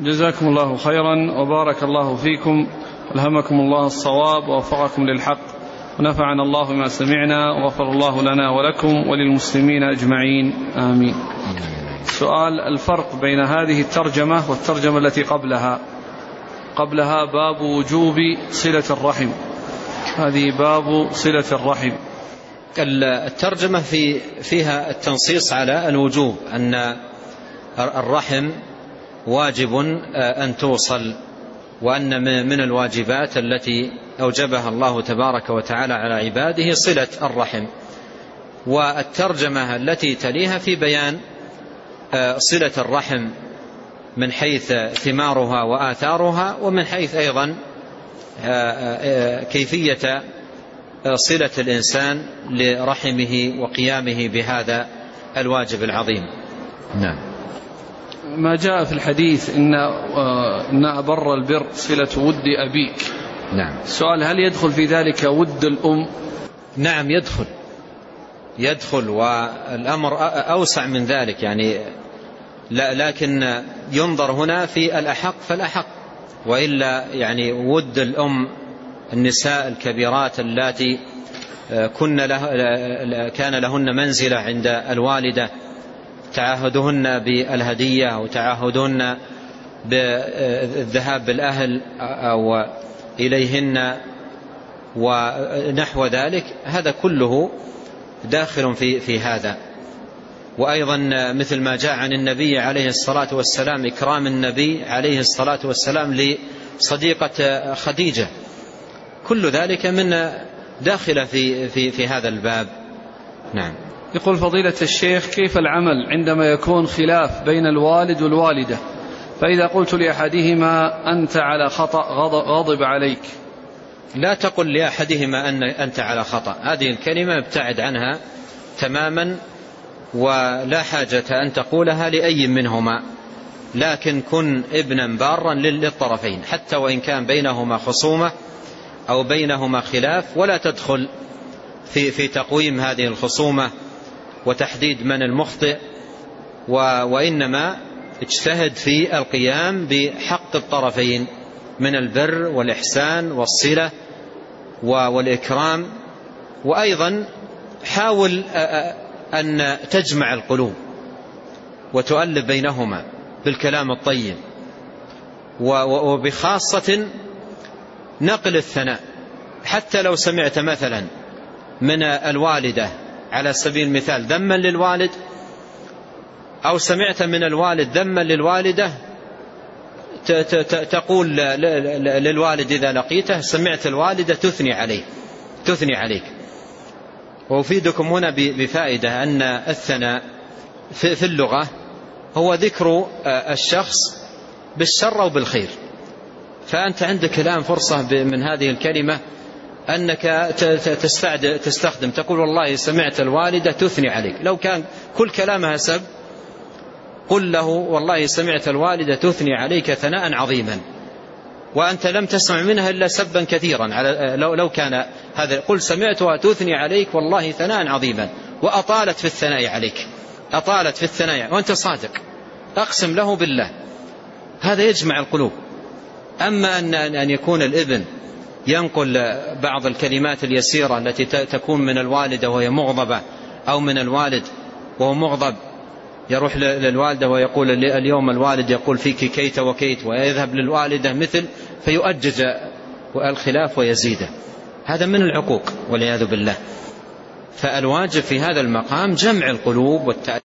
جزاكم الله خيرا وبارك الله فيكم ألهمكم الله الصواب ووفقكم للحق ونفعنا الله بما سمعنا وغفر الله لنا ولكم وللمسلمين أجمعين آمين. سؤال الفرق بين هذه الترجمة والترجمة التي قبلها. قبلها باب وجوب صلة الرحم. هذه باب صلة الرحم. الترجمة في فيها التنصيص على الوجوب أن الرحم واجب أن توصل وأن من الواجبات التي أوجبها الله تبارك وتعالى على عباده صلة الرحم. والترجمة التي تليها في بيان صلة الرحم من حيث ثمارها وآثارها ومن حيث أيضا كيفية صلة الإنسان لرحمه وقيامه بهذا الواجب العظيم. نعم. ما جاء في الحديث إن إن أبر البر صلة ود أبيك. نعم. السؤال هل يدخل في ذلك ود الأم؟ نعم يدخل. يدخل والأمر أوسع من ذلك يعني لا لكن ينظر هنا في الأحق فالأحق. وإلا يعني ود الأم النساء الكبيرات اللاتي كن له كان لهن منزلة عند الوالدة تعاهدهن بالهدية أو تعاهدهن بالذهاب بالأهل أو إليهن ونحو ذلك هذا كله داخل في في هذا. وأيضا مثل ما جاء عن النبي عليه الصلاة والسلام إكرام النبي عليه الصلاة والسلام لصديقة خديجة. كل ذلك من داخل في, في, في هذا الباب. نعم. يقول فضيلة الشيخ كيف العمل عندما يكون خلاف بين الوالد والوالدة؟ فإذا قلت لأحدهما أنت على خطأ غضب عليك. لا تقل لأحدهما أن أنت على خطأ. هذه الكلمة ابتعد عنها تماما ولا حاجة أن تقولها لأي منهما. لكن كن ابنا بارا للطرفين حتى وإن كان بينهما خصومة أو بينهما خلاف ولا تدخل في, في تقويم هذه الخصومة وتحديد من المخطئ وإنما اجتهد في القيام بحق الطرفين من البر والإحسان والصلة والإكرام. وأيضا حاول أن تجمع القلوب وتؤلف بينهما بالكلام الطيب. وبخاصة نقل الثناء. حتى لو سمعت مثلا من الوالدة على سبيل المثال ذما للوالد أو سمعت من الوالد ذما للوالدة تقول للوالد إذا لقيته سمعت الوالدة تثني عليه تثني عليك. وأفيدكم هنا بفائدة أن الثناء في اللغة هو ذكر الشخص بالشر أو بالخير. فأنت عندك الآن فرصة من هذه الكلمة أنك تستخدم تقول والله سمعت الوالدة تثني عليك. لو كان كل كلامها سب قل له والله سمعت الوالدة تثني عليك ثناء عظيما. وأنت لم تسمع منها إلا سبا كثيرا. على لو, لو كان هذا قل سمعتها تثني عليك والله ثناء عظيما. وأطالت في الثناء عليك. أطالت في الثناء. وأنت صادق. أقسم له بالله. هذا يجمع القلوب. أما أن أن يكون الإبن ينقل بعض الكلمات اليسيرة التي تكون من الوالدة وهي مغضبة أو من الوالد وهو مغضب. يروح للوالدة ويقول اليوم الوالد يقول فيك كيت وكيت ويذهب للوالدة مثل فيؤجج الخلاف ويزيده هذا من العقوق والعياذ بالله. فالواجب في هذا المقام جمع القلوب والتأثير